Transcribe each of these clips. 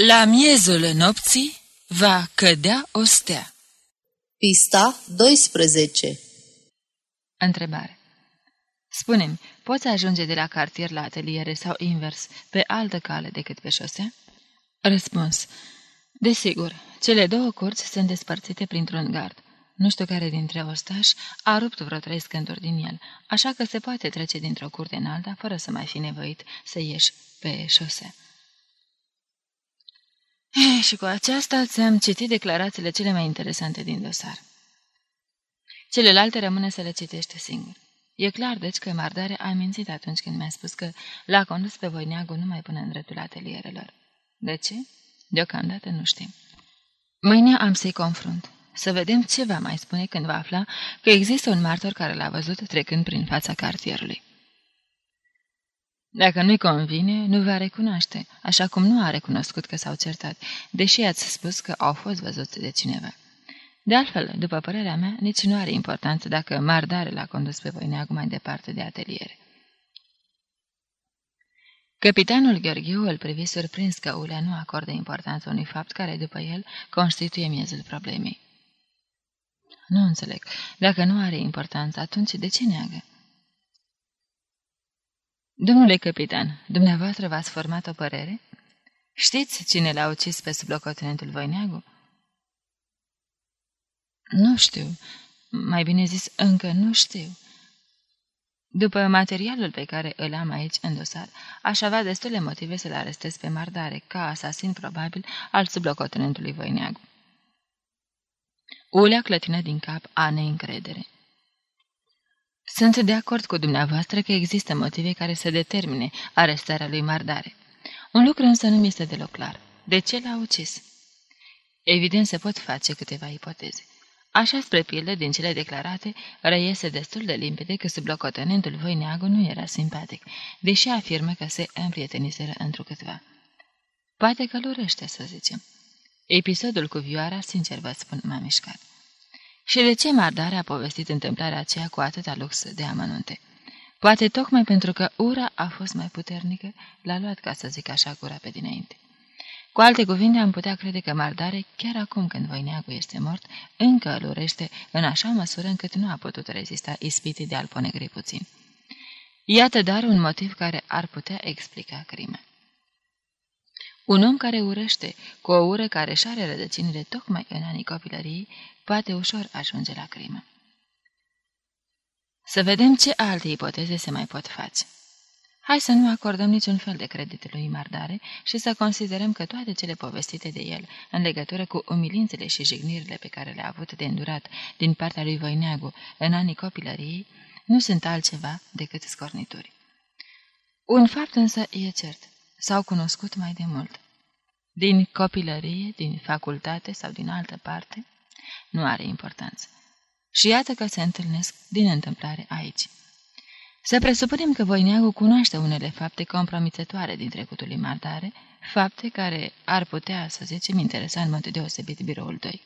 La miezul nopții va cădea o stea. Pista 12 Întrebare. Spune-mi, poți ajunge de la cartier la ateliere sau invers, pe altă cale decât pe șosea? Răspuns. Desigur, cele două curți sunt despărțite printr-un gard. Nu știu care dintre ostași a rupt vreo trei scânturi din el, așa că se poate trece dintr-o curte în alta fără să mai fi nevoit să ieși pe șosea. E, și cu aceasta ți-am citit declarațiile cele mai interesante din dosar. Celelalte rămâne să le citește singur. E clar, deci, că Mardare a mințit atunci când mi-a spus că l-a condus pe Voineagu numai până în dreptul atelierelor. De ce? Deocamdată nu știm. Mâine am să-i confrunt. Să vedem ce va mai spune când va afla că există un martor care l-a văzut trecând prin fața cartierului. Dacă nu-i convine, nu va recunoaște, așa cum nu a recunoscut că s-au certat, deși ați spus că au fost văzuți de cineva. De altfel, după părerea mea, nici nu are importanță dacă Mardare l-a condus pe Voineagu mai departe de ateliere. Capitanul Gheorghiu îl privi surprins că Ulea nu acordă importanță unui fapt care, după el, constituie miezul problemei. Nu înțeleg. Dacă nu are importanță, atunci de ce neagă? Domnule capitan, dumneavoastră v-ați format o părere? Știți cine l-a ucis pe sublocotenentul Voineagu? Nu știu. Mai bine zis, încă nu știu. După materialul pe care îl am aici în dosar, aș avea destule motive să-l arestez pe Mardare, ca asasin probabil al sublocotenentului Voineagu. Ulea clătină din cap a neîncredere. Sunt de acord cu dumneavoastră că există motive care să determine arestarea lui Mardare. Un lucru însă nu mi este deloc clar. De ce l-a ucis? Evident, se pot face câteva ipoteze. Așa, spre pildă, din cele declarate, reiese destul de limpede că sublocotenentul Voineagu nu era simpatic, deși afirmă că se împrieteniseră întrucâtva. Poate că lurește, să zicem. Episodul cu vioara, sincer vă spun, m-a mișcat. Și de ce Mardare a povestit întâmplarea aceea cu atâta lux de amănunte? Poate tocmai pentru că ura a fost mai puternică, l-a luat, ca să zic așa, gura pe dinainte. Cu alte cuvinte, am putea crede că Mardare, chiar acum când Voineagu este mort, încă îl urește în așa măsură încât nu a putut rezista ispitii de a-l pune gri puțin. Iată dar un motiv care ar putea explica crima. Un om care urăște, cu o ură care își șare rădăcinile tocmai în anii copilăriei, poate ușor ajunge la crimă. Să vedem ce alte ipoteze se mai pot face. Hai să nu acordăm niciun fel de credit lui Mardare și să considerăm că toate cele povestite de el, în legătură cu umilințele și jignirile pe care le-a avut de îndurat din partea lui Voineagu în anii copilăriei, nu sunt altceva decât scornituri. Un fapt însă e cert. S-au cunoscut mai de mult. Din copilărie, din facultate sau din altă parte, nu are importanță. Și iată că se întâlnesc din întâmplare aici. Să presupunem că Voineagu cunoaște unele fapte compromițătoare din trecutul lui Mardare, fapte care ar putea, să zicem, interesa în mod deosebit biroul 2.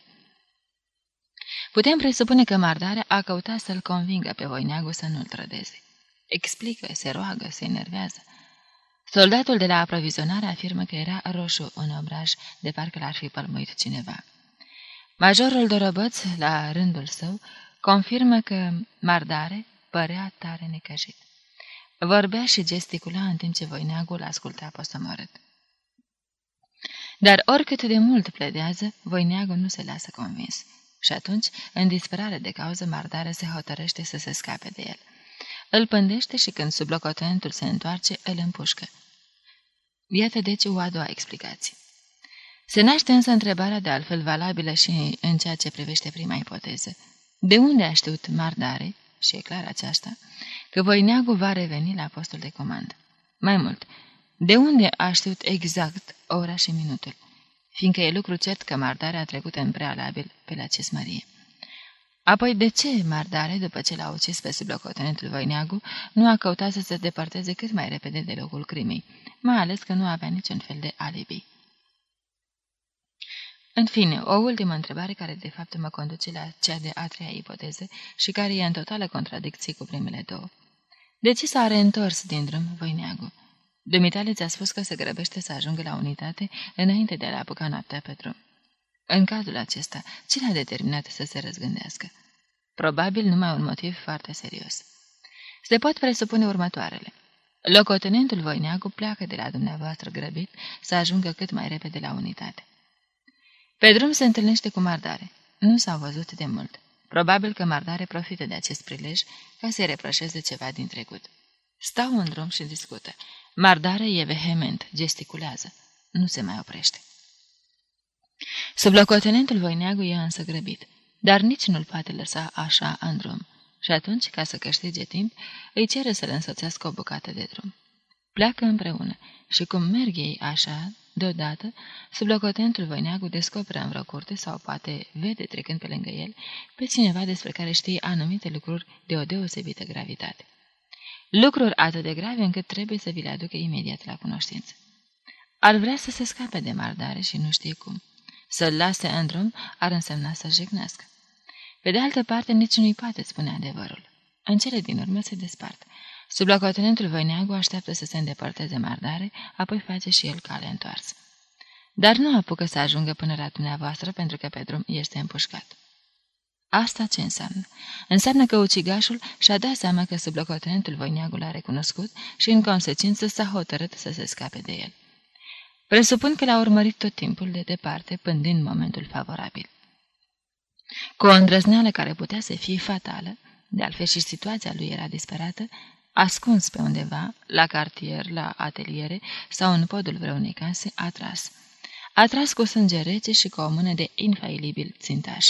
Putem presupune că Mardare a căutat să-l convingă pe Voineagu să nu-l trădeze. Explică, se roagă, se enervează. Soldatul de la aprovizionare afirmă că era roșu în obraj, de parcă l-ar fi pălmuit cineva. Majorul Dorobăț, la rândul său, confirmă că Mardare părea tare necăjit. Vorbea și gesticula în timp ce Voineagul asculta posomorât. Dar oricât de mult pledează, Voineagul nu se lasă convins. Și atunci, în disperare de cauză, Mardare se hotărăște să se scape de el. Îl pândește și când sublocotenentul se întoarce, îl împușcă. Iată deci o a doua explicație. Se naște însă întrebarea de altfel valabilă și în ceea ce privește prima ipoteză. De unde a știut Mardare, și e clar aceasta, că Voineagu va reveni la postul de comandă? Mai mult, de unde a știut exact ora și minutul? Fiindcă e lucru cert că Mardare a trecut în prealabil pe la Cismărie. Apoi, de ce Mardare, după ce l-a ucis pe sublocotenentul Voineagu, nu a căutat să se depărteze cât mai repede de locul crimei, mai ales că nu avea niciun fel de alibi? În fine, o ultimă întrebare care de fapt mă conduce la cea de a treia ipoteză și care e în totală contradicție cu primele două. De ce s-a reîntors din drum Voineagu? Dumitale ți-a spus că se grăbește să ajungă la unitate înainte de a le apuca noaptea pe drum. În cazul acesta, ce l-a determinat să se răzgândească? Probabil numai un motiv foarte serios. Se pot presupune următoarele. Locotenentul Voineagu pleacă de la dumneavoastră grăbit să ajungă cât mai repede la unitate. Pe drum se întâlnește cu Mardare. Nu s-au văzut de mult. Probabil că Mardare profită de acest prilej ca să-i reproșeze ceva din trecut. Stau în drum și discută. Mardare e vehement, gesticulează. Nu se mai oprește. Sublocotenentul Voineagu e însă grăbit, dar nici nu-l poate lăsa așa în drum. Și atunci, ca să câștige timp, îi cere să-l însoțească o bucată de drum. Pleacă împreună și cum merg ei așa, deodată, sublocotentul Voineagu descoperă în vreo curte sau poate vede trecând pe lângă el pe cineva despre care știe anumite lucruri de o deosebită gravitate. Lucruri atât de grave încât trebuie să vi le aducă imediat la cunoștință. Ar vrea să se scape de mardare și nu știe cum. Să-l lase în drum ar însemna să jignească. Pe de altă parte, nici nu-i poate spune adevărul. În cele din urmă se despart. Sublocotenentul Voineagu așteaptă să se îndepărteze mardare, apoi face și el cale întoarsă. Dar nu apucă să ajungă până la dumneavoastră pentru că pe drum este împușcat. Asta ce înseamnă? Înseamnă că ucigașul și-a dat seama că sublocotenentul Voineagu l-a recunoscut și, în consecință, s-a hotărât să se scape de el. Presupun că l-a urmărit tot timpul de departe, până din momentul favorabil. Cu o îndrăzneală care putea să fie fatală, de altfel și situația lui era disperată, ascuns pe undeva, la cartier, la ateliere sau în podul vreunei case, a tras. A tras cu sânge rece și cu o mână de infailibil țintaș.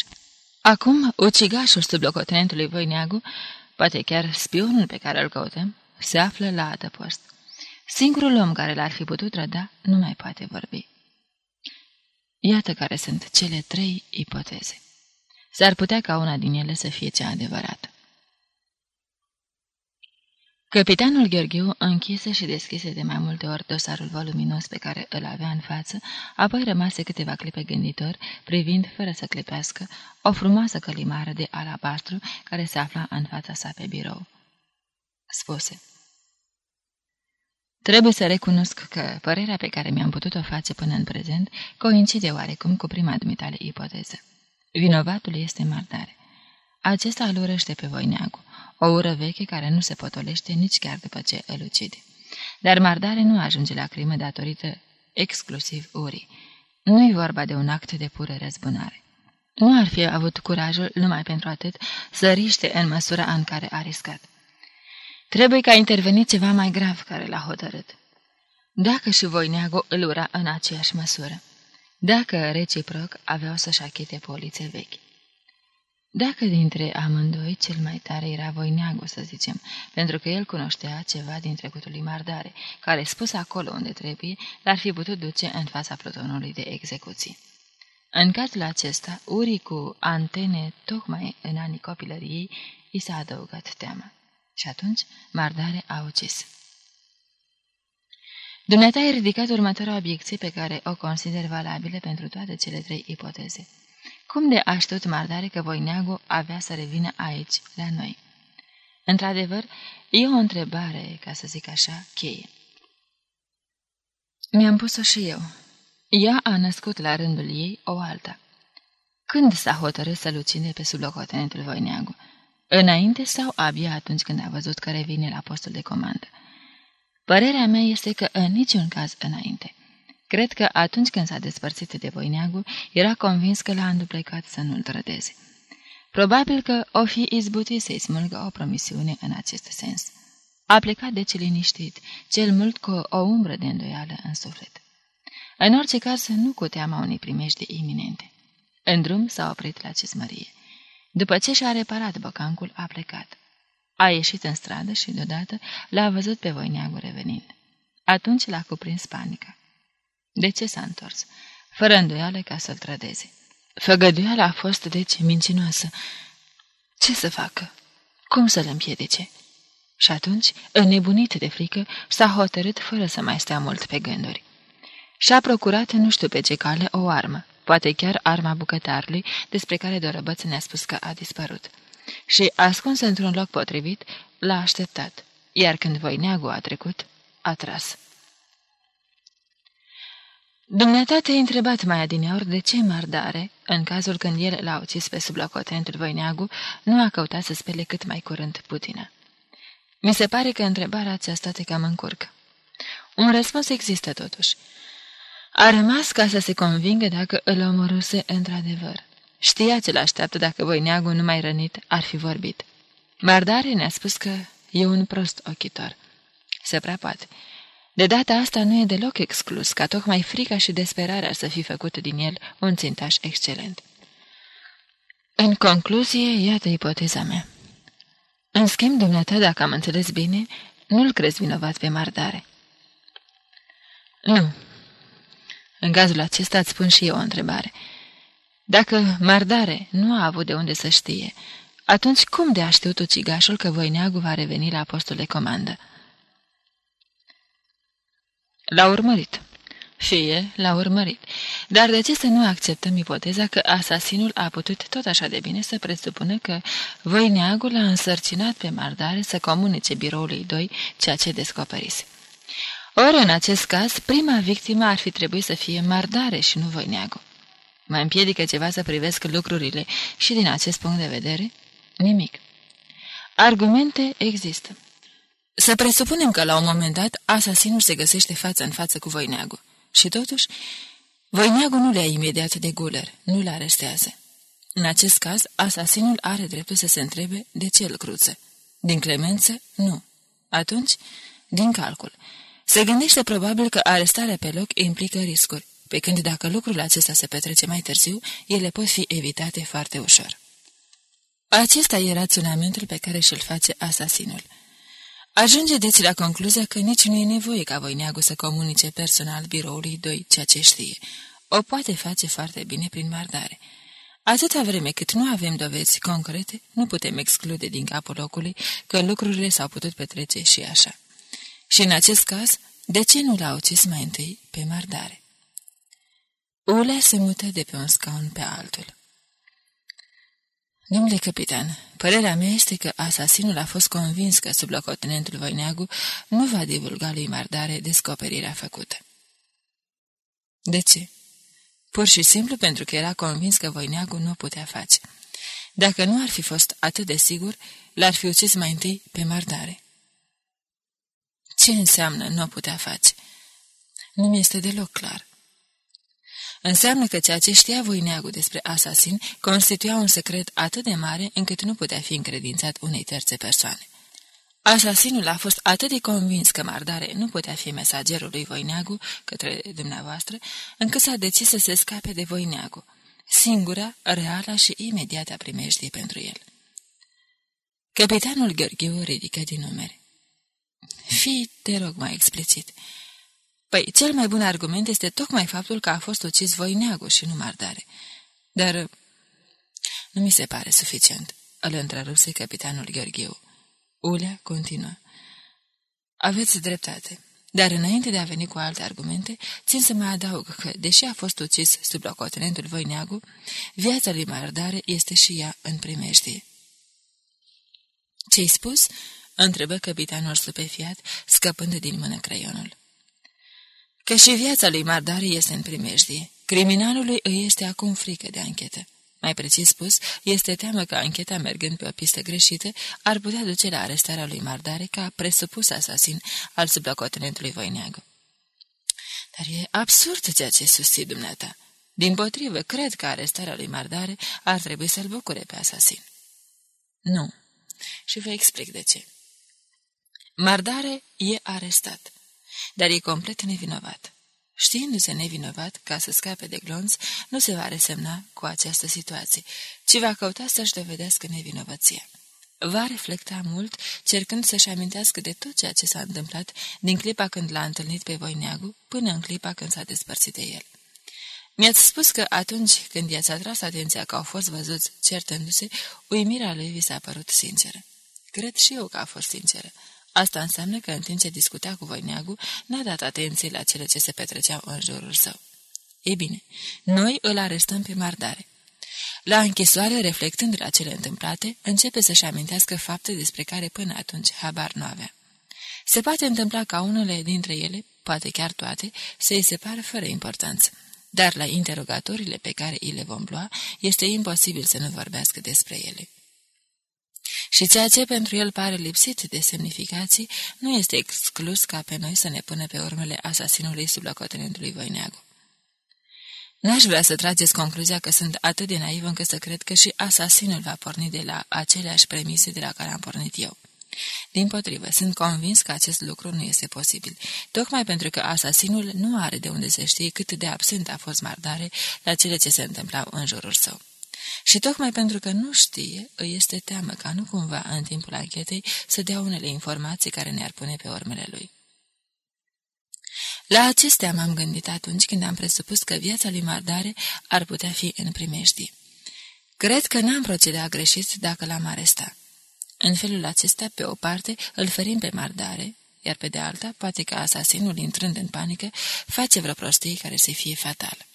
Acum, ucigașul sublocotenentului Voineagu, poate chiar spionul pe care îl căutăm, se află la adăpost. Singurul om care l-ar fi putut răda nu mai poate vorbi. Iată care sunt cele trei ipoteze. S-ar putea ca una din ele să fie cea adevărată. Capitanul Gheorgheu închise și deschise de mai multe ori dosarul voluminos pe care îl avea în față, apoi rămase câteva clipe gânditor, privind, fără să clipească, o frumoasă călimară de alabastru care se afla în fața sa pe birou. Spuse. Trebuie să recunosc că părerea pe care mi-am putut-o face până în prezent coincide oarecum cu prima dumitale ipoteză. Vinovatul este mardare. Acesta îl urăște pe Voineagu, o ură veche care nu se potolește nici chiar după ce îl ucide. Dar mardare nu ajunge la crimă datorită exclusiv urii. Nu-i vorba de un act de pură răzbunare. Nu ar fi avut curajul, numai pentru atât, să riște în măsura în care a riscat. Trebuie ca intervenit ceva mai grav care l-a hotărât. Dacă și Voineagu îl ura în aceeași măsură. Dacă, reciproc, aveau să-și achite polițe vechi. Dacă dintre amândoi cel mai tare era Voineagu, să zicem, pentru că el cunoștea ceva din trecutul lui Mardare, care, spus acolo unde trebuie, l-ar fi putut duce în fața plutonului de execuții. În cazul acesta, urii cu antene tocmai în anii copilăriei, i s-a adăugat teamă. Și atunci, Mardare a ucis. Dumneata ai ridicat următoarea obiecție pe care o consider valabilă pentru toate cele trei ipoteze. Cum de a știut Mardare că Voineagu avea să revină aici, la noi? Într-adevăr, e o întrebare, ca să zic așa, cheie. Mi-am pus-o și eu. Ea a născut la rândul ei o alta. Când s-a hotărât să-l ucide pe sublocotenentul Voineagu? Înainte sau abia atunci când a văzut că revine la postul de comandă? Părerea mea este că în niciun caz înainte. Cred că atunci când s-a despărțit de Voineagu, era convins că l-a înduplecat să nu-l trădeze. Probabil că o fi izbutit să-i smulgă o promisiune în acest sens. A plecat deci liniștit, cel mult cu o umbră de îndoială în suflet. În orice caz, nu cu teama unei primești iminente. În drum s-a oprit la cezmărie. După ce și-a reparat băcancul, a plecat. A ieșit în stradă și, deodată, l-a văzut pe Voineagu revenind. Atunci l-a cuprins panica. De ce s-a întors? Fără îndoială ca să-l trădeze. Făgăduiala a fost, deci, mincinoasă. Ce să facă? Cum să-l împiedice? Și atunci, înnebunit de frică, s-a hotărât fără să mai stea mult pe gânduri. Și-a procurat nu știu pe ce cale o armă, poate chiar arma bucătarului, despre care Dorăbăț ne-a spus că a dispărut. Și, ascuns într-un loc potrivit, l-a așteptat, iar când voineagul a trecut, a tras. Dumneata te-ai întrebat mai adineauri de ce mardare, în cazul când el l-a ucis pe sublocotenentul Voineagu, nu a căutat să spele cât mai curând putină. Mi se pare că întrebarea aceasta te cam încurcă. Un răspuns există totuși. A rămas ca să se convingă dacă îl omoruse într-adevăr. Știa ce l-așteaptă dacă Voineagu, numai rănit, ar fi vorbit. Mardare ne-a spus că e un prost ochitor. Se prea poate. De data asta nu e deloc exclus ca tocmai frica și desperarea să fi făcut din el un țintaș excelent. În concluzie, iată ipoteza mea. În schimb, dumneata, dacă am înțeles bine, nu-l crezi vinovat pe mardare. Nu. În cazul acesta îți spun și eu o întrebare. Dacă mardare nu a avut de unde să știe, atunci cum de a știut ucigașul că voineagul va reveni la postul de comandă? L-a urmărit. Fie, l-a urmărit. Dar de ce să nu acceptăm ipoteza că asasinul a putut tot așa de bine să presupună că Voineagul a însărcinat pe mardare să comunice biroului 2 ceea ce descoperise? Ori, în acest caz, prima victimă ar fi trebuit să fie mardare și nu Voineagul. Mă împiedică ceva să privesc lucrurile și din acest punct de vedere? Nimic. Argumente există. Să presupunem că, la un moment dat, asasinul se găsește față în față cu Voineagu. Și totuși, Voineagu nu le-a imediat de guler, nu le arestează. În acest caz, asasinul are dreptul să se întrebe de ce îl cruță. Din clemență? Nu. Atunci, din calcul. Se gândește probabil că arestarea pe loc implică riscuri, pe când dacă lucrul acesta se petrece mai târziu, ele pot fi evitate foarte ușor. Acesta e raționamentul pe care și-l face asasinul. Ajunge deci la concluzia că nici nu e nevoie ca Voineagu să comunice personal biroului 2 ceea ce știe. O poate face foarte bine prin mardare. Atâta vreme cât nu avem dovezi concrete, nu putem exclude din capul locului că lucrurile s-au putut petrece și așa. Și în acest caz, de ce nu l-a ucis mai întâi pe mardare? Ulea se mută de pe un scaun pe altul. Domnule capitan, părerea mea este că asasinul a fost convins că sublocotenentul Voineagu nu va divulga lui Mardare descoperirea făcută. De ce? Pur și simplu pentru că era convins că Voineagu nu o putea face. Dacă nu ar fi fost atât de sigur, l-ar fi ucis mai întâi pe Mardare. Ce înseamnă nu o putea face? Nu mi este deloc clar. Înseamnă că ceea ce știa Voineagu despre asasin constituia un secret atât de mare încât nu putea fi încredințat unei terțe persoane. Asasinul a fost atât de convins că Mardare nu putea fi mesagerul lui Voineagu către dumneavoastră, încât s-a decis să se scape de Voineagu, singura, reală și imediată primejdie pentru el. Capitanul Gheorghiu ridică din numere. Fii, te rog, mai explicit. Păi, cel mai bun argument este tocmai faptul că a fost ucis Voineagu și nu Mardare. Dar nu mi se pare suficient, îl întrerupse capitanul Gheorgheu. Ulea continuă. Aveți dreptate, dar înainte de a veni cu alte argumente, țin să mai adaug că, deși a fost ucis sub locotenentul Voineagu, viața lui Mardare este și ea în primejdie. Ce-ai spus?" Întrebă capitanul stupefiat, scăpând din mână creionul că și viața lui Mardare este în primejdie. Criminalului îi este acum frică de anchetă. Mai precis spus, este teamă că ancheta, mergând pe o pistă greșită, ar putea duce la arestarea lui Mardare ca presupus asasin al sublocotenentului Voineagu. Dar e absurd ceea ce susții dumneata. Din potrivă, cred că arestarea lui Mardare ar trebui să-l bucure pe asasin. Nu. Și vă explic de ce. Mardare e arestat dar e complet nevinovat. Știindu-se nevinovat, ca să scape de glonț, nu se va resemna cu această situație, ci va căuta să-și dovedească nevinovăția. Va reflecta mult, cercând să-și amintească de tot ceea ce s-a întâmplat din clipa când l-a întâlnit pe Voineagu până în clipa când s-a despărțit de el. Mi-ați spus că atunci când i-ați atras atenția că au fost văzuți certându-se, uimirea lui vi s-a părut sinceră. Cred și eu că a fost sinceră. Asta înseamnă că în timp ce discuta cu Voineagu, n-a dat atenție la cele ce se petreceau în jurul său. Ei bine, noi îl arestăm pe mardare. La închisoare, reflectând la cele întâmplate, începe să-și amintească fapte despre care până atunci habar nu avea. Se poate întâmpla ca unele dintre ele poate chiar toate, să îi separă fără importanță. Dar la interogatorile pe care îi le vom lua, este imposibil să nu vorbească despre ele. Și ceea ce pentru el pare lipsit de semnificații, nu este exclus ca pe noi să ne pună pe urmele asasinului sub locotenentului Voineagu. N-aș vrea să trageți concluzia că sunt atât de naivă încât să cred că și asasinul va porni de la aceleași premise de la care am pornit eu. Din potrivă, sunt convins că acest lucru nu este posibil, tocmai pentru că asasinul nu are de unde să știe cât de absent a fost mardare la cele ce se întâmplau în jurul său. Și tocmai pentru că nu știe, îi este teamă ca nu cumva în timpul anchetei să dea unele informații care ne-ar pune pe urmele lui. La acestea m-am gândit atunci când am presupus că viața lui Mardare ar putea fi în primejdii. Cred că n-am procedat greșit dacă l-am arestat. În felul acesta, pe o parte, îl ferim pe Mardare, iar pe de alta, poate că asasinul, intrând în panică, face vreo prostie care să fie fatală.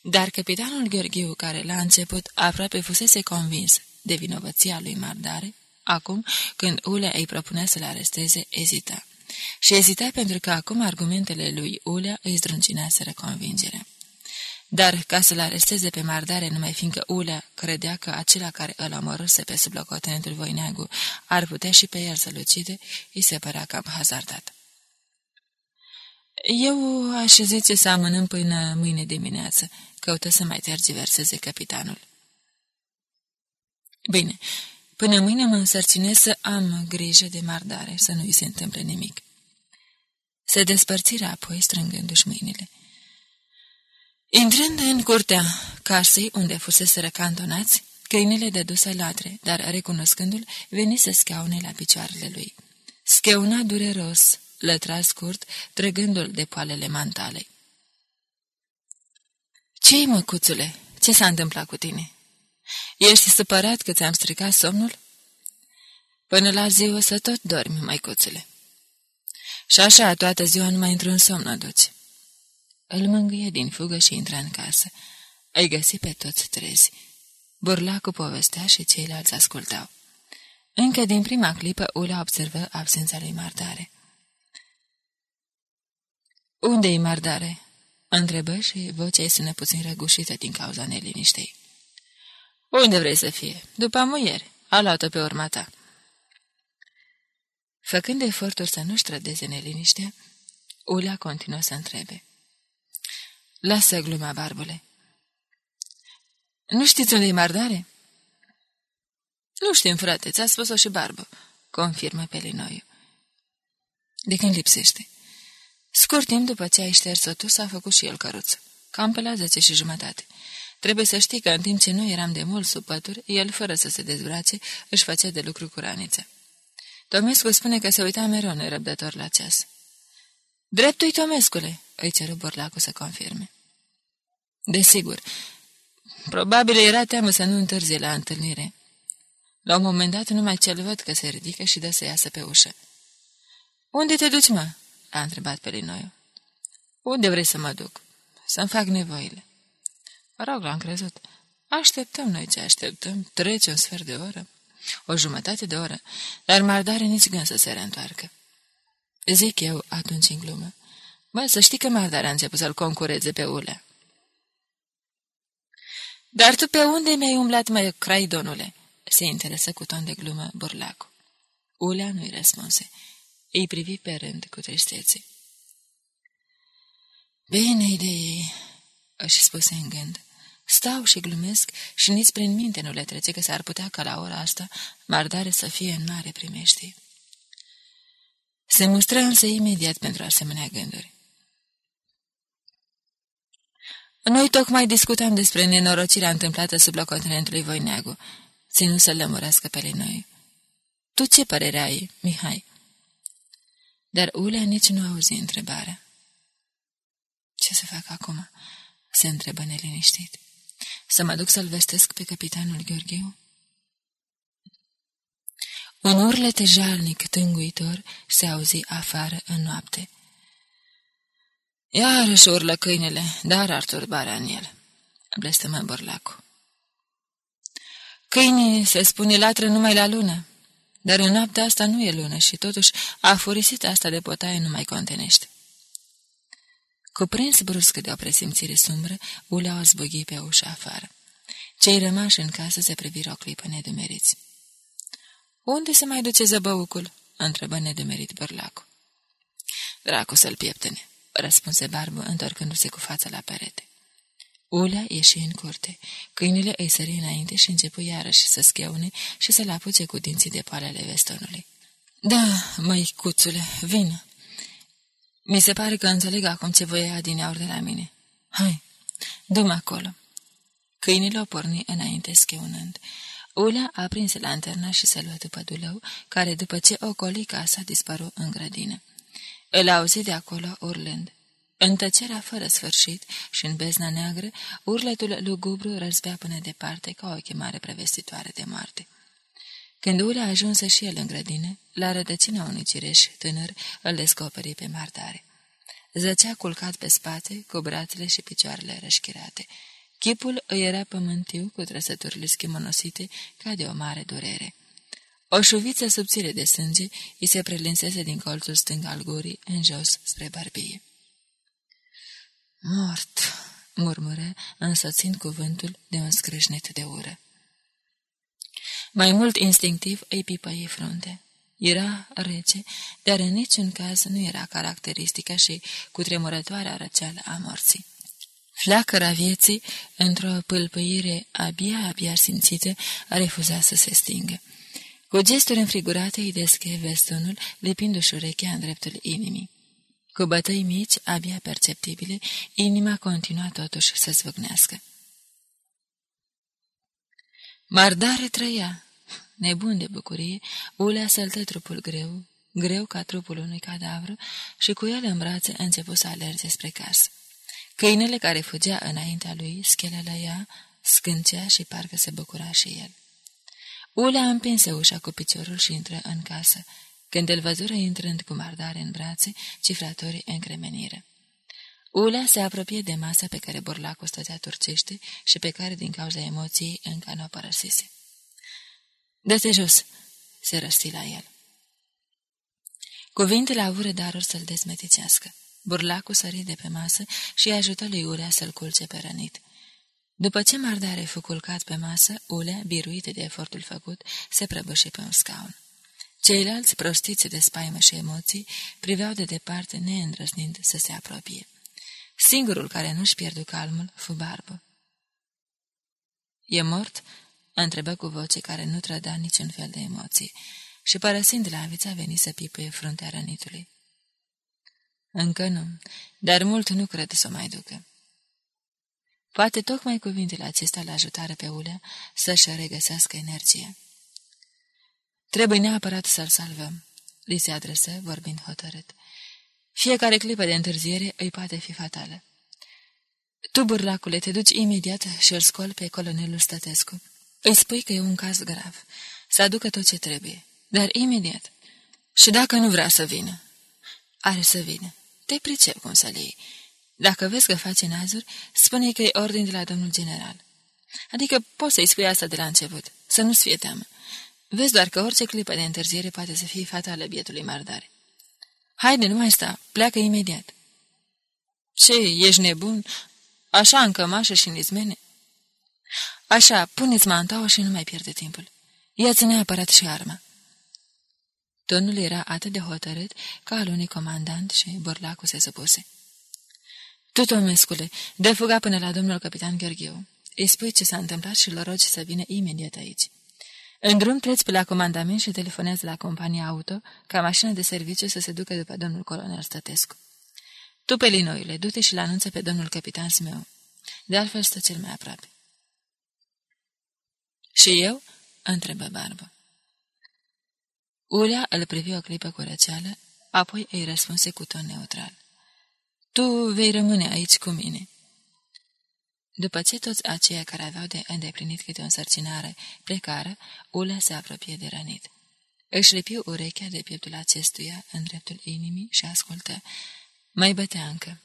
Dar capitanul Gheorghiu, care la început aproape fusese convins de vinovăția lui Mardare, acum, când Ulea îi propunea să-l aresteze, ezita. Și ezita pentru că acum argumentele lui Ulea îi zdruncinaseră convingerea. Dar ca să-l aresteze pe Mardare, numai fiindcă Ulea credea că acela care îl omorâse pe sublocotenentul Voineagu ar putea și pe el să-l ucide, îi se părea cam hazardat. Eu aș zice să amânăm până mâine dimineață, căută să mai tergiverseze capitanul. Bine, până mâine mă însărcinez să am grijă de mardare, să nu-i se întâmple nimic. Se despărțiră apoi strângându-și mâinile. Intrând în curtea casei unde fusese cantonați, câinele dădu să latre, dar, recunoscându-l, veni să scaune la picioarele lui. Scheuna dureros, lătra scurt, trăgându-l de poalele mantalei. Ce-i, măcuțule? Ce s-a întâmplat cu tine? Ești supărat că ți-am stricat somnul? Până la zi o să tot dormi, măicuțule. Și așa, toată ziua numai într-un somn aduci. Îl mângâie din fugă și intră în casă. Îi găsi pe toți trezi. Burlacul povestea și ceilalți ascultau. Încă din prima clipă, Ula observă absența lui Mardare. Unde-i Mardare?" întrebă și vocea ei sună puțin răgușită din cauza neliniștei. Unde vrei să fie? După muieri. A luat-o pe urma ta." Făcând eforturi să nu-și trădeze neliniștea, Ula continuă să întrebe. Lasă gluma, barbule. Nu știți unde-i mardare? Nu știm, frate, ți-a spus-o și barbă, confirmă Pelinoiu. De când lipsește? Scurt timp după ce ai șters-o tu, s-a făcut și el căruț. Cam pe la zece și jumătate. Trebuie să știi că în timp ce nu eram de mult sub pături, el, fără să se dezbrace, își făcea de lucru cu ranița. Tomescu spune că se uita mereu nerăbdător la ceas. Dreptui, Tomescule, îi ceru Borlacu să confirme. Desigur, probabil era teamă să nu întârzie la întâlnire. La un moment dat numai cel văd că se ridică și dă să iasă pe ușă. Unde te duci, mă?" A întrebat pe Linoiu. Unde vrei să mă duc? Să-mi fac nevoile. Rog, l-am crezut. Așteptăm noi ce așteptăm. Trece un sfert de oră. O jumătate de oră. Dar m-ar dare nici gând să se reîntoarcă. Zic eu atunci în glumă. Bă, să știi că Mardar a început să-l concureze pe Ulea. Dar tu pe unde mi-ai umblat, mai craidonule?" se interesă cu ton de glumă burlacu. Ulea nu-i răspunse. Îi privi pe rând cu tristețe. Bine idee, își spuse în gând. Stau și glumesc și nici prin minte nu le trece că s-ar putea ca la ora asta mardare să fie în mare primești. Se mustră însă imediat pentru asemenea gânduri. Noi tocmai discutam despre nenorocirea întâmplată sub locotenentului Voineagu, ținu să lămurească pe noi. Tu ce părere ai, Mihai? Dar Ulea nici nu auzi întrebarea. Ce să fac acum?" se întrebă neliniștit. Să mă duc să-l vestesc pe capitanul Gheorgheu? Un urlete jalnic tânguitor se auzi afară în noapte. Iarăși urlă câinele, dar ar turbarea în el, blestemă borlacul. Câinii se spune latră numai la lună, Dar în noaptea asta nu e lună și totuși afurisit asta de potaie nu mai contenește. Cuprins brusc de o presimțire sumbră, ulea o zbăghi pe ușa afară. Cei rămași în casă se priviră o clipă nedumeriți. Unde se mai duce zăbăucul?" întrebă nedumerit bărlacul. Dracu să-l pieptene, răspunse barbă, întorcându-se cu fața la perete. Ulea ieși în curte. Câinile îi sări înainte și începu iarăși să scheune și să-l apuce cu dinții de poalele vestonului. Da, măi, cuțule, vin. Mi se pare că înțeleg acum ce voia din aur de la mine. Hai, dă acolo. Câinile o porni înainte scheunând. Ulea a prins lanterna și se luă după dulău, care după ce ocoli casa dispăru în grădină. Îl auzi de acolo urlând. În tăcerea fără sfârșit și în bezna neagră, urletul lugubru răzbea până departe ca o chemare prevestitoare de moarte. Când Ulea ajunsă și el în grădină, la rădăcina unui cireș tânăr îl descoperi pe martare. Zăcea culcat pe spate, cu brațele și picioarele rășchirate. Chipul îi era pământiu cu trăsăturile schimonosite ca de o mare durere. O șuviță subțire de sânge îi se prelinsese din colțul stâng al gurii în jos spre barbie. Mort, murmură, însoțind cuvântul de un scrâșnet de ură. Mai mult instinctiv îi pipăi frunte. Era rece, dar în niciun caz nu era caracteristică și cu tremurătoarea răceală a morții. Flacăra vieții, într-o pâlpăire abia-abia simțită, a refuzat să se stingă. Cu gesturi înfrigurate îi deschie vestonul, lipindu-și urechea în dreptul inimii. Cu bătăi mici, abia perceptibile, inima continua totuși să zvâgnească. Mardare trăia. Nebun de bucurie, ulea săltă trupul greu, greu ca trupul unui cadavru, și cu el în brațe început să alerge spre casă. Câinele care fugea înaintea lui schelă ea, scâncea și parcă se bucura și el. Ulea împinse ușa cu piciorul și intră în casă. Când îl văzură intrând cu mardare în brațe, cifratorii încremeniră. Ulea se apropie de masa pe care borlacul stătea turcește și pe care, din cauza emoției, încă nu o părăsise. Dă-te jos!" se răsti la el. Cuvintele avură darul să-l dezmeticească. Burlacul sări de pe masă și ajută lui Ulea să-l culce pe rănit. După ce mardare fu culcat pe masă, Ulea, biruit de efortul făcut, se prăbuși pe un scaun. Ceilalți, prostiți de spaimă și emoții, priveau de departe, neîndrăznind să se apropie. Singurul care nu-și pierdu calmul fu barbă. E mort?" întrebă cu voce care nu trăda niciun fel de emoție și, părăsind lavița, veni să pipăie fruntea rănitului. Încă nu, dar mult nu cred să o mai ducă. Poate tocmai cuvintele acestea le ajutară pe Ulea să-și regăsească energie. Trebuie neapărat să-l salvăm, li se adresă, vorbind hotărât. Fiecare clipă de întârziere îi poate fi fatală. Tu, burlacule, te duci imediat și îl scol pe colonelul Stătescu. Îi spui că e un caz grav, să aducă tot ce trebuie, dar imediat. Și dacă nu vrea să vină, are să vină. Te pricep cum să le iei. Dacă vezi că face nazuri, spune că e ordin de la domnul general. Adică poți să-i spui asta de la început, să nu-ți fie teamă. Vezi doar că orice clipă de întârziere poate să fie fatală bietului mardare. Haide, nu mai sta, pleacă imediat. Ce, ești nebun? Așa în cămașă și în izmene? Așa, puneți mantaua și nu mai pierde timpul. Ia-ți neapărat și arma. Tonul era atât de hotărât ca al unui comandant și borlacul se supuse. Tu, Tomescule, dă fuga până la domnul capitan Gheorgheu. Îi spui ce s-a întâmplat și îl rogi să vină imediat aici. În drum treci pe la comandament și telefonează la compania auto ca mașină de serviciu să se ducă după domnul colonel Stătescu. Tu, pe linoile, du-te și-l anunță pe domnul capitan meu. De altfel stă cel mai aproape. Și eu?" întrebă Barbă. Ulea îl privi o clipă cu răceală, apoi îi răspunse cu ton neutral. Tu vei rămâne aici cu mine." După ce toți aceia care aveau de îndeplinit câte o însărcinare precară, Ulea se apropie de rănit. Își lipiu urechea de pieptul acestuia în dreptul inimii și ascultă. Mai bătea încă.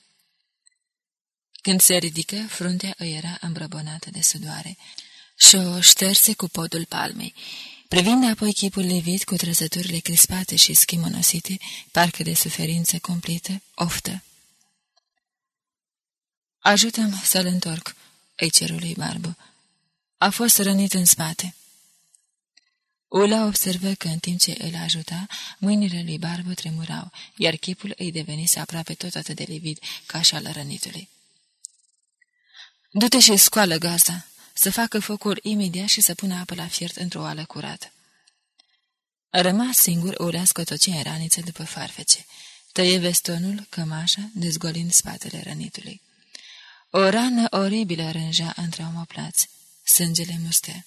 Când se ridică, fruntea îi era îmbrăbonată de sudoare și o șterse cu podul palmei. Privind apoi chipul livit cu trăsăturile crispate și schimonosite, parcă de suferință completă, oftă. Ajută-mi să-l întorc, îi cerul lui Barbu. A fost rănit în spate. Ula observă că în timp ce îl ajuta, mâinile lui Barbu tremurau, iar chipul îi devenise aproape tot atât de livid ca și al rănitului. Du-te și scoală gazda, să facă focul imediat și să pună apă la fiert într-o oală curată. Rămas singur, Ulea scotoce în raniță după farfece. Tăie vestonul, cămașa, dezgolind spatele rănitului. O rană oribilă rânja între omoplați. Sângele mustea.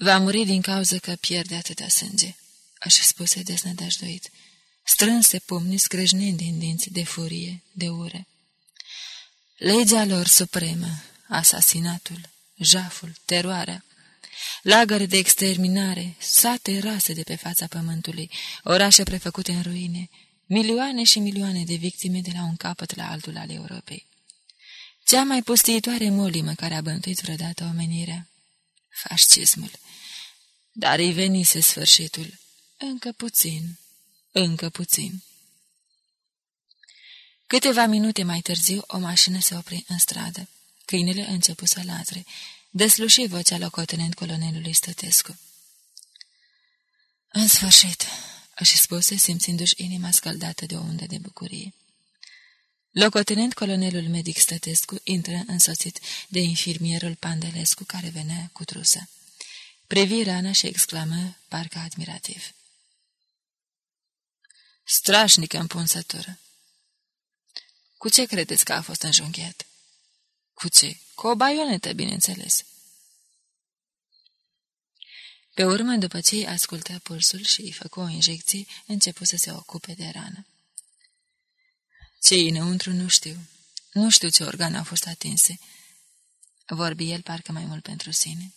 Va muri din cauza că pierde atâta sânge, așa spuse desnădăjduit. Strânse pumni scrâșnind din dinți de furie, de ură. Legea lor supremă, asasinatul, jaful, teroarea, lagăre de exterminare, sate rase de pe fața pământului, orașe prefăcute în ruine, milioane și milioane de victime de la un capăt la altul al Europei. Cea mai pustiitoare molimă care a bântuit vreodată omenirea. Fascismul. Dar îi venise sfârșitul. Încă puțin, încă puțin. Câteva minute mai târziu, o mașină se opri în stradă. Câinele începu să latre. Desluși vocea locotenent colonelului Stătescu. În sfârșit, își spuse, simțindu-și inima scăldată de o undă de bucurie. Locotenent colonelul medic Stătescu intră însoțit de infirmierul Pandelescu care venea cu trusă. Privi rana și exclamă, parcă admirativ. Strașnică împunsătură! Cu ce credeți că a fost înjunghiat? Cu ce? Cu o baionetă, bineînțeles. Pe urmă, după ce îi ascultă pulsul și îi făcu o injecție, începu să se ocupe de rană. Ce înăuntru nu știu. Nu știu ce organe au fost atinse. Vorbi el parcă mai mult pentru sine.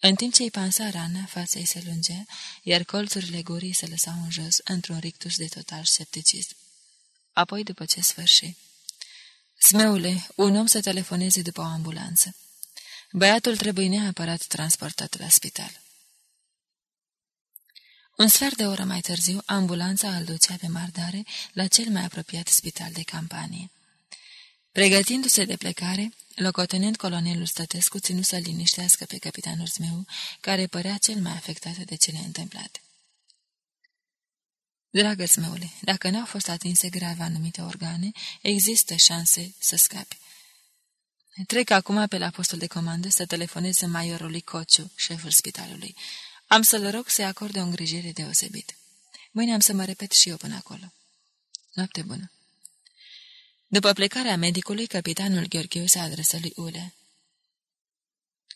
În timp ce îi pansa rana, fața ei se lungea, iar colțurile gurii se lăsau în jos, într-un rictus de total scepticism. Apoi, după ce sfârși, Smeule, un om să telefoneze după o ambulanță. Băiatul trebuie neapărat transportat la spital. Un sfert de oră mai târziu, ambulanța îl ducea pe mardare la cel mai apropiat spital de campanie. Pregătindu-se de plecare, locotenent colonelul Stătescu ținu să liniștească pe capitanul Zmeu, care părea cel mai afectat de cele întâmplate. Dragă Zmeule, dacă n-au fost atinse grave anumite organe, există șanse să scape. Trec acum pe la postul de comandă să telefoneze maiorului Cociu, șeful spitalului. Am să-l rog să-i acorde o îngrijire deosebită. Mâine am să mă repet și eu până acolo. Noapte bună. După plecarea medicului, capitanul Gheorgheu se adresă lui Ule.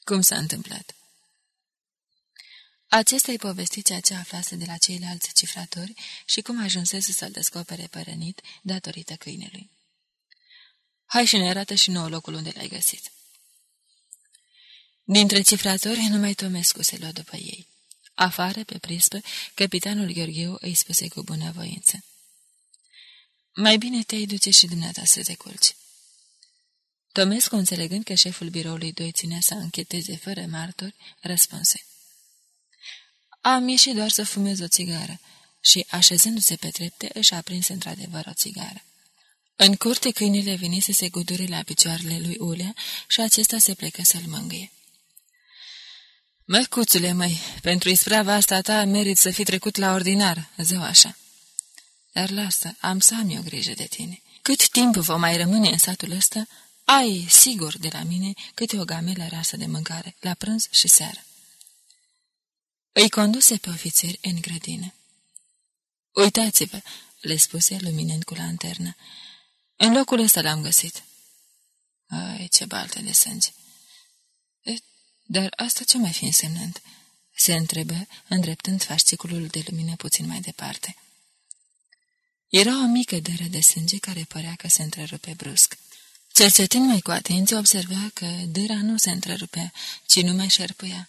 Cum s-a întâmplat? Acesta-i povesti ceea ce aflase de la ceilalți cifratori și cum ajunsese să-l descopere părănit datorită câinelui. Hai și ne arată și nouă locul unde l-ai găsit. Dintre cifratori, numai Tomescu se lua după ei. Afară, pe prispă, capitanul Gheorgheu îi spuse cu bunăvoință. Mai bine te-ai duce și dumneata să te culci. Tomescu, înțelegând că șeful biroului doi ținea să încheteze fără martori, răspunse. Am ieșit doar să fumez o țigară și, așezându-se pe trepte, își aprinse într-adevăr o țigară. În curte câinile veni să se gudure la picioarele lui Ulea și acesta se plecă să-l mângâie. Măcuțule, măi, pentru isprava asta ta merit să fi trecut la ordinar, zău așa. Dar lasă, am să am eu grijă de tine. Cât timp vom mai rămâne în satul ăsta, ai, sigur, de la mine câte o gamelă rasă de mâncare, la prânz și seară. Îi conduse pe ofițeri în grădină. Uitați-vă, le spuse luminând cu lanternă. În locul ăsta l-am găsit. Ai, ce baltă de sânge! E, dar asta ce mai fi însemnând? Se întrebă, îndreptând fasciculul de lumină puțin mai departe. Era o mică dără de sânge care părea că se întrerupe brusc. Cercetând mai cu atenție, observa că dăra nu se întrerupea, ci numai șerpuia.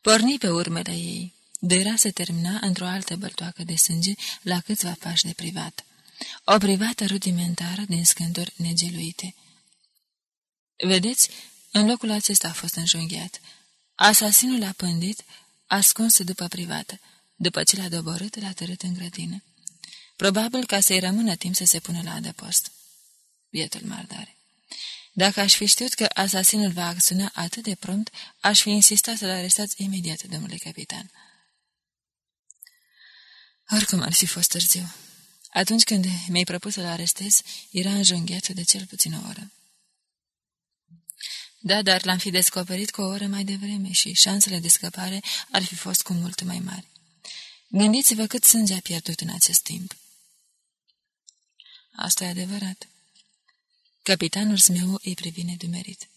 Porni pe urmele ei. Dăra se termina într-o altă băltoacă de sânge la câțiva pași de privat. O privată rudimentară din scânduri negeluite. Vedeți, în locul acesta a fost înjunghiat. Asasinul a pândit, ascuns după privată, după ce l-a doborât, l-a tărât în grădină. Probabil ca să-i rămână timp să se pună la adăpost. Bietul mardare. Dacă aș fi știut că asasinul va acționa atât de prompt, aș fi insistat să-l arestați imediat, domnule capitan. Oricum ar fi fost târziu. Atunci când mi-ai propus să-l arestez, era înjunghiat de cel puțin o oră. Da, dar l-am fi descoperit cu o oră mai devreme și șansele de scăpare ar fi fost cu mult mai mari. Gândiți-vă cât sânge a pierdut în acest timp. Asta e adevărat. Capitanul Smeu îi privi nedumerit.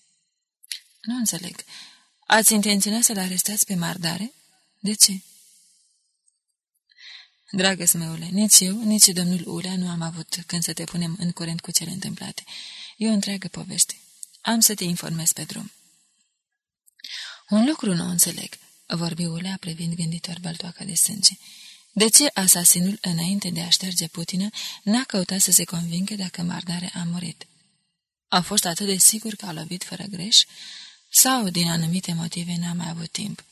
Nu înțeleg. Ați intenționat să-l arestați pe mardare? De ce? Dragă Smeule, nici eu, nici domnul Ulea nu am avut când să te punem în curent cu cele întâmplate. E o întreagă poveste. Am să te informez pe drum. Un lucru nu înțeleg, vorbi Ulea privind gânditor baltoaca de sânge. De ce asasinul, înainte de a șterge Putină, n-a căutat să se convingă dacă Mardare a murit? A fost atât de sigur că a lovit fără greș? Sau, din anumite motive, n-a mai avut timp?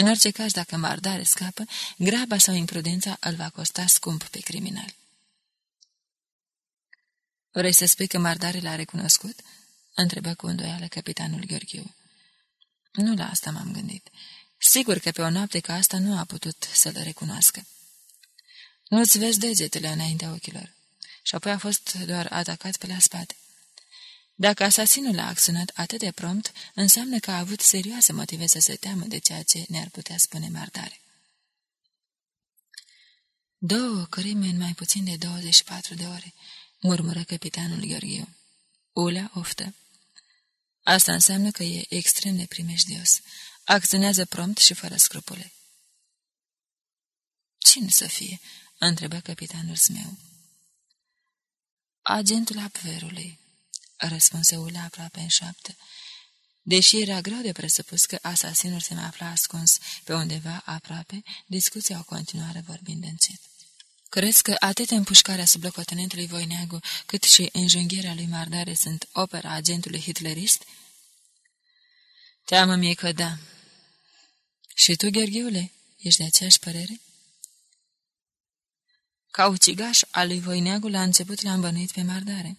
În orice caz, dacă Mardare scapă, graba sau imprudența îl va costa scump pe criminal. Vrei să spui că Mardare l-a recunoscut?" întrebă cu îndoială capitanul Gheorghiu. Nu la asta m-am gândit. Sigur că pe o noapte ca asta nu a putut să-l recunoască. Nu-ți vezi degetele înaintea ochilor. Și apoi a fost doar atacat pe la spate. Dacă asasinul a acționat atât de prompt, înseamnă că a avut serioase motive să se teamă de ceea ce ne-ar putea spune mardare. Două crime în mai puțin de 24 de ore, murmură capitanul Gheorghiu. Ulea oftă. Asta înseamnă că e extrem de primejdios. Acționează prompt și fără scrupule. Cine să fie?" întrebă capitanul meu. Agentul apverului, răspunse Ula aproape în șapte. Deși era greu de presupus că asasinul se mai afla ascuns pe undeva aproape, discuția o continuare vorbind încet. Crezi că atât împușcarea sublocotenentului Voineagu, cât și înjunghierea lui Mardare sunt opera agentului hitlerist? Teamă mie că da. Și tu, Gheorghiule, ești de aceeași părere? Ca ucigaș al lui Voineagu la început l-am bănuit pe Mardare.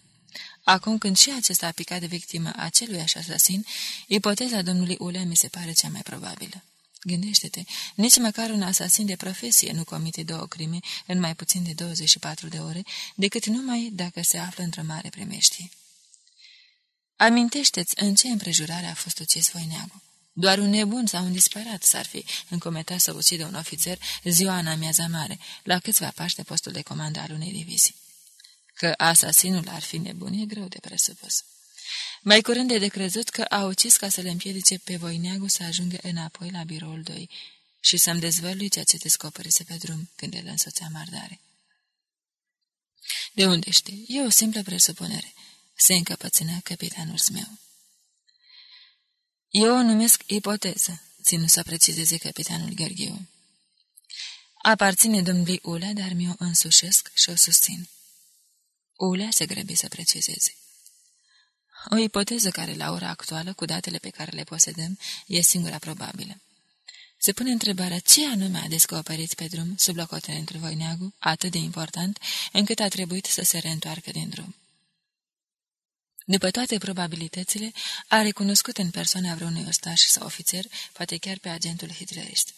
Acum când și acesta a picat de victimă acelui așa asasin, ipoteza domnului Ulea mi se pare cea mai probabilă. Gândește-te, nici măcar un asasin de profesie nu comite două crime în mai puțin de 24 de ore, decât numai dacă se află într-o mare primeștie. Amintește-ți în ce împrejurare a fost ucis Voineagu. Doar un nebun sau un disperat s-ar fi încometat să ucidă un ofițer ziua în amiaza mare, la câțiva pași de postul de comandă al unei divizii. Că asasinul ar fi nebun e greu de presupus. Mai curând de decrezut că a ucis ca să le împiedice pe Voineagu să ajungă înapoi la biroul 2 și să-mi dezvălui ceea ce descoperise pe drum când el însoțea mardare. De unde știi? E o simplă presupunere. Se încăpățânea capitanul meu. Eu o numesc ipoteză, ținu să precizeze capitanul Gheorghiu. Aparține domnului Ulea, dar mi-o însușesc și o susțin. Ulea se grăbi să precizeze. O ipoteză care, la ora actuală, cu datele pe care le posedăm, e singura probabilă. Se pune întrebarea ce anume a descoperit pe drum sub locotenentul Voineagu, atât de important, încât a trebuit să se reîntoarcă din drum. După toate probabilitățile, a recunoscut în persoana vreunui ostaș sau ofițer, poate chiar pe agentul hitlerist.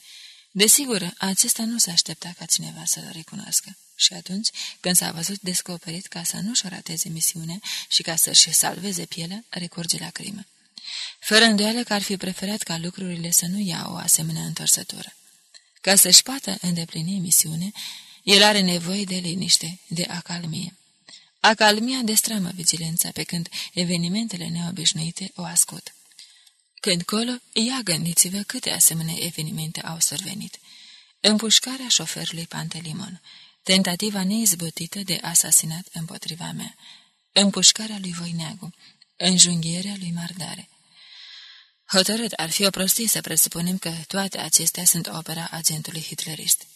Desigur, acesta nu s-a aștepta ca cineva să-l recunoască. Și atunci, când s-a văzut descoperit ca să nu-și rateze misiunea și ca să-și salveze pielea, recurge la crimă. Fără îndoială că ar fi preferat ca lucrurile să nu ia o asemenea întorsătură. Ca să-și poată îndeplini misiune, el are nevoie de liniște, de acalmie. Acalmia destramă vigilența pe când evenimentele neobișnuite o ascult. Când colo, ia gândiți-vă câte asemenea evenimente au survenit. Împușcarea șoferului Pantelimon, tentativa neizbătită de asasinat împotriva mea, împușcarea lui Voineagu, înjunghierea lui Mardare. Hotărât ar fi o prostie să presupunem că toate acestea sunt opera agentului hitlerist.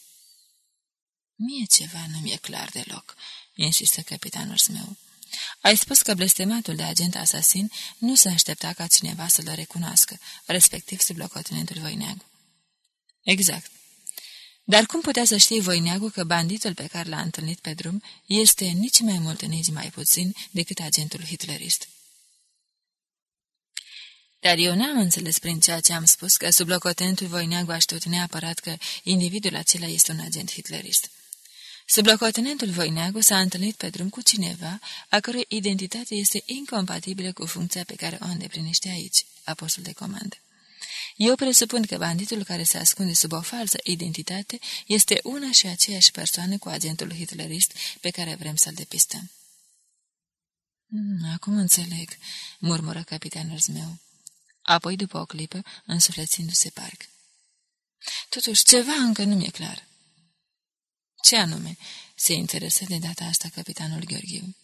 Mie ceva nu mi-e clar deloc, insistă capitanul meu. Ai spus că blestematul de agent asasin nu se aștepta ca cineva să-l recunoască, respectiv sublocotenentul Voineagu. Exact. Dar cum putea să știi Voineagu că banditul pe care l-a întâlnit pe drum este nici mai mult, nici mai puțin decât agentul hitlerist? Dar eu n-am înțeles prin ceea ce am spus că sublocotenentul Voineagu a știut neapărat că individul acela este un agent hitlerist. Sublocotenentul Voineagu s-a întâlnit pe drum cu cineva a cărui identitate este incompatibilă cu funcția pe care o îndeplinește aici, apostul de comandă. Eu presupun că banditul care se ascunde sub o falsă identitate este una și aceeași persoană cu agentul hitlerist pe care vrem să-l depistăm. Hmm, acum înțeleg, murmură capitanul meu. Apoi, după o clipă, însuflețindu-se parc. Totuși, ceva încă nu mi-e clar. Ce anume? Se interesă de data asta capitanul Gheorghiu.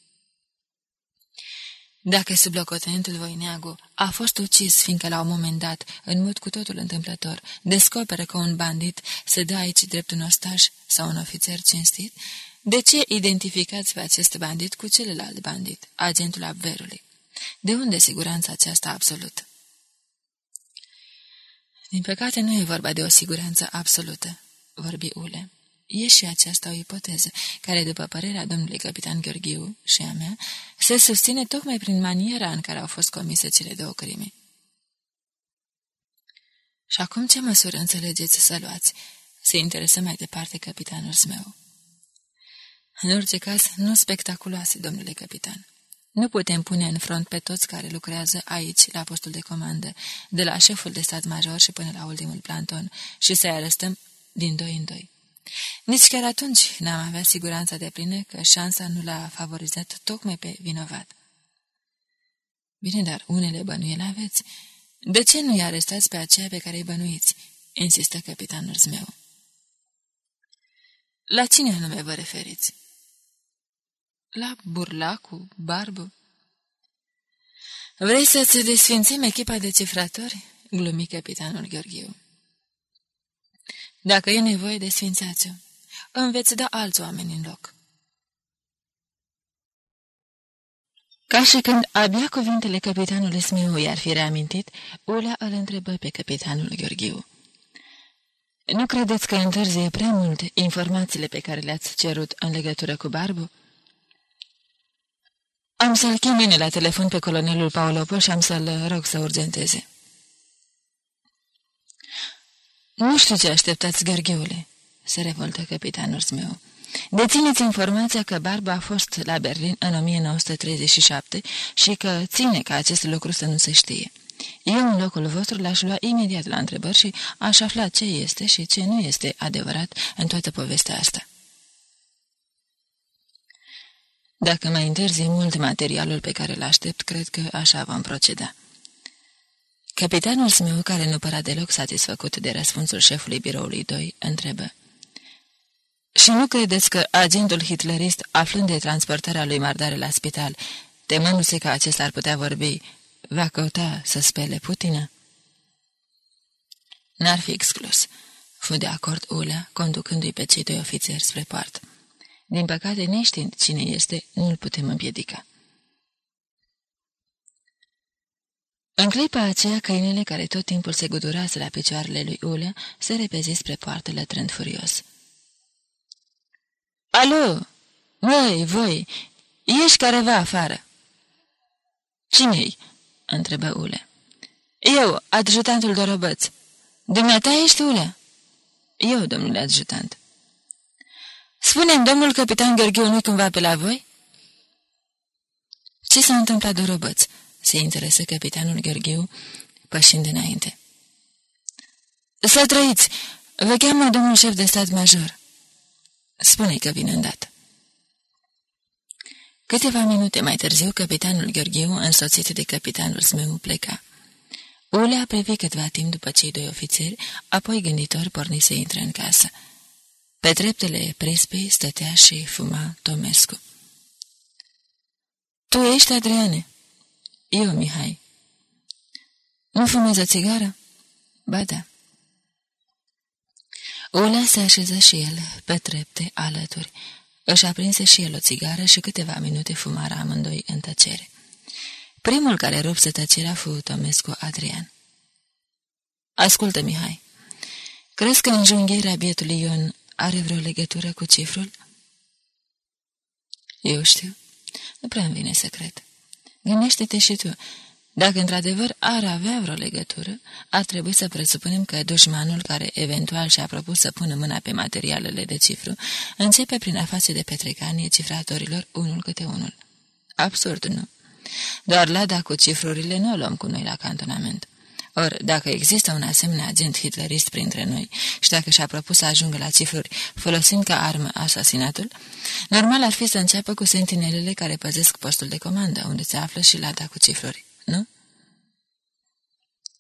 Dacă sublocotenentul Voineagu a fost ucis, fiindcă la un moment dat, în mod cu totul întâmplător, descoperă că un bandit se dă aici drept un ostaș sau un ofițer cinstit, de ce identificați pe acest bandit cu celălalt bandit, agentul Abverului? De unde siguranța aceasta absolută? Din păcate nu e vorba de o siguranță absolută, vorbi Ule. E și aceasta o ipoteză, care, după părerea domnului capitan Gheorghiu și a mea, se susține tocmai prin maniera în care au fost comise cele două crime. Și acum ce măsură înțelegeți să luați? Se interesă mai departe capitanul meu. În orice caz, nu spectaculoase, domnule capitan. Nu putem pune în front pe toți care lucrează aici, la postul de comandă, de la șeful de stat major și până la ultimul planton, și să-i arestăm din doi în doi. Nici chiar atunci n-am avea siguranța de plină că șansa nu l-a favorizat tocmai pe vinovat. Bine, dar unele bănuieli aveți. De ce nu-i arestați pe aceea pe care îi bănuiți? insistă capitanul meu. La cine anume vă referiți? La burlacu, barbu? Vrei să-ți desfințim echipa de cifratori? glumi capitanul Gheorghiu. Dacă e nevoie de sfințați-o, îmi veți da alți oameni în loc. Ca și când abia cuvintele capitanului Smiu i-ar fi reamintit, Ula îl întrebă pe capitanul Gheorghiu. Nu credeți că întârzie prea mult informațiile pe care le-ați cerut în legătură cu Barbu? Am să-l chemine la telefon pe colonelul Paolopo și am să-l rog să urgenteze. Nu știu ce așteptați, Gheorgheule," se revoltă capitanul meu. Dețineți informația că Barba a fost la Berlin în 1937 și că ține ca acest lucru să nu se știe. Eu, în locul vostru, l-aș lua imediat la întrebări și aș afla ce este și ce nu este adevărat în toată povestea asta. Dacă mai întârzi mult materialul pe care îl aștept, cred că așa vom proceda. Capitanul meu, care nu părea deloc satisfăcut de răspunsul șefului biroului 2, întrebă. Și nu credeți că agentul hitlerist, aflând de transportarea lui Mardare la spital, temându-se că acesta ar putea vorbi, va căuta să spele Putina? N-ar fi exclus. Fu de acord Ulea, conducându-i pe cei doi ofițeri spre poartă. Din păcate, neștiind cine este, nu-l putem împiedica. În clipa aceea, câinele care tot timpul se gudurase la picioarele lui Ulea se repezi spre poartă lătrând furios. Alo! Măi, voi! Ești careva afară!" Cine-i?" întrebă Ule. Eu, adjutantul Dorobăț. Dumneata ești Ule?" Eu, domnule adjutant." spune domnul capitan Gheorghiu nu cumva pe la voi?" Ce s-a întâmplat, Dorobăț?" Se interesă capitanul Gheorghiu, pășind înainte. Să trăiți! Vă cheamă domnul șef de stat major. Spune că vine îndată. Câteva minute mai târziu, capitanul Gheorghiu, însoțit de capitanul Smeu, pleca. Ulea privi câtva timp după cei doi ofițeri, apoi gânditor porni să intre în casă. Pe treptele prespei stătea și fuma Tomescu. Tu ești, Adriane?" Eu, Mihai. Nu fumezi o țigară? Ba da. Ula se așeză și el pe trepte alături. Își aprinse și el o țigară și câteva minute fumara amândoi în tăcere. Primul care rupse tăcerea fu Tomescu Adrian. Ascultă, Mihai. Crezi că înjunghierea bietului Ion are vreo legătură cu cifrul? Eu știu. Nu prea îmi vine să cred. Gândește-te și tu. Dacă într-adevăr ar avea vreo legătură, ar trebui să presupunem că dușmanul care eventual și-a propus să pună mâna pe materialele de cifru începe prin a face de petrecanie cifratorilor unul câte unul. Absurd, nu? Doar lada cu cifrurile nu o luăm cu noi la cantonament. Ori, dacă există un asemenea agent hitlerist printre noi și dacă și-a propus să ajungă la cifruri folosind ca armă asasinatul, normal ar fi să înceapă cu sentinelele care păzesc postul de comandă, unde se află și lada cu cifruri, nu?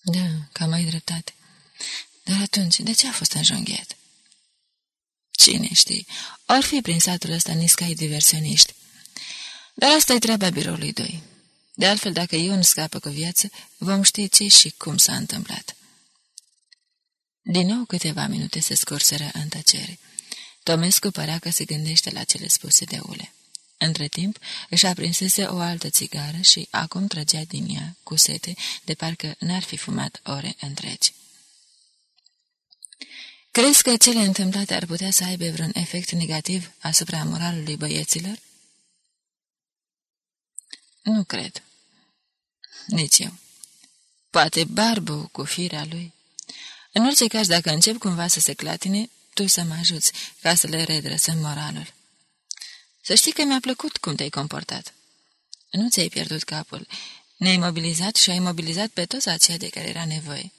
Da, cam ai dreptate. Dar atunci, de ce a fost înjunghiat? Cine știe? Or fi prin satul ăsta niscai diversioniști. Dar asta e treaba biroului 2. De altfel, dacă Ion scapă cu viață, vom ști ce și cum s-a întâmplat. Din nou câteva minute se scurseră în tăcere. Tomescu părea că se gândește la cele spuse de Ule. Între timp, își aprinsese o altă țigară și acum trăgea din ea, cu sete, de parcă n-ar fi fumat ore întregi. Crezi că cele întâmplate ar putea să aibă vreun efect negativ asupra moralului băieților? Nu cred. Nici eu. Poate barbu cu firea lui. În orice caz, dacă încep cumva să se clatine, tu să mă ajuți ca să le redresăm moralul. Să știi că mi-a plăcut cum te-ai comportat. Nu ți-ai pierdut capul. Ne-ai mobilizat și ai mobilizat pe toți aceia de care era nevoie.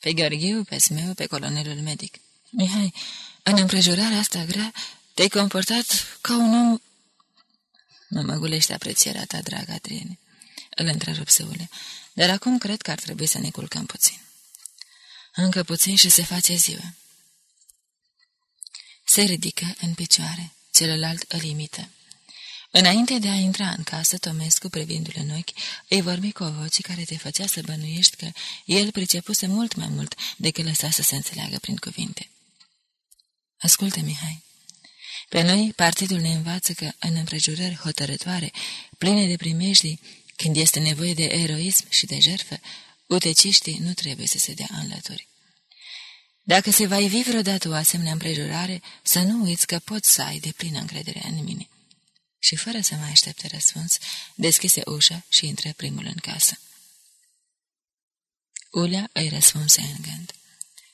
Pe Gheorghiu, pe Smeu, pe colonelul medic. Mihai, în împrejurarea asta grea, te-ai comportat ca un om Mă măgulește aprecierea ta, dragă Adriene. Îl întrerup Seule. Dar acum cred că ar trebui să ne culcăm puțin. Încă puțin și se face ziua. Se ridică în picioare, celălalt îl imită. Înainte de a intra în casă, Tomescu, privindu-l în ochi, îi vorbi cu o voce care te făcea să bănuiești că el pricepuse mult mai mult decât lăsa să se înțeleagă prin cuvinte. Ascultă, Mihai, pe noi, partidul ne învață că, în împrejurări hotărătoare, pline de primejdii, când este nevoie de eroism și de jertfă, uteciștii nu trebuie să se dea înlături. Dacă se va ivi vreodată o asemenea împrejurare, să nu uiți că poți să ai de plină încredere în mine. Și fără să mai aștepte răspuns, deschise ușa și intră primul în casă. Ulea îi răspunse în gând.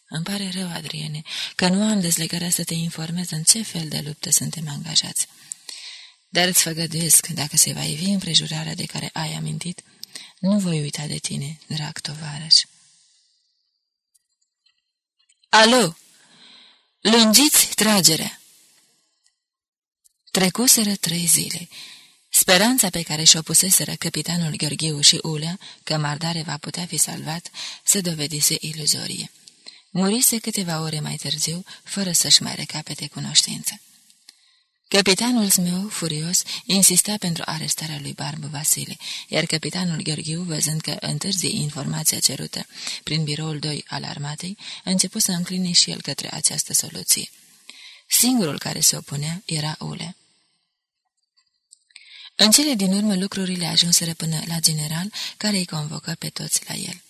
Îmi pare rău, Adriene, că nu am dezlegarea să te informez în ce fel de luptă suntem angajați. Dar îți făgăduiesc, dacă se va ivi împrejurarea de care ai amintit, nu voi uita de tine, drag tovarăș. Alo! Lungiți tragerea! Trecuseră trei zile. Speranța pe care și-o puseseră capitanul Gheorghiu și Ulea, că Mardare va putea fi salvat, se dovedise iluzorie. Murise câteva ore mai târziu, fără să-și mai recapete cunoștință. Capitanul meu, furios, insista pentru arestarea lui Barbu Vasile, iar capitanul Gheorghiu, văzând că întârzi informația cerută prin biroul 2 al armatei, a început să încline și el către această soluție. Singurul care se opunea era Ule. În cele din urmă lucrurile ajunseră până la general, care îi convocă pe toți la el.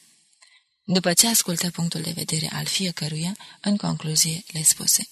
După ce ascultă punctul de vedere al fiecăruia, în concluzie le spuse.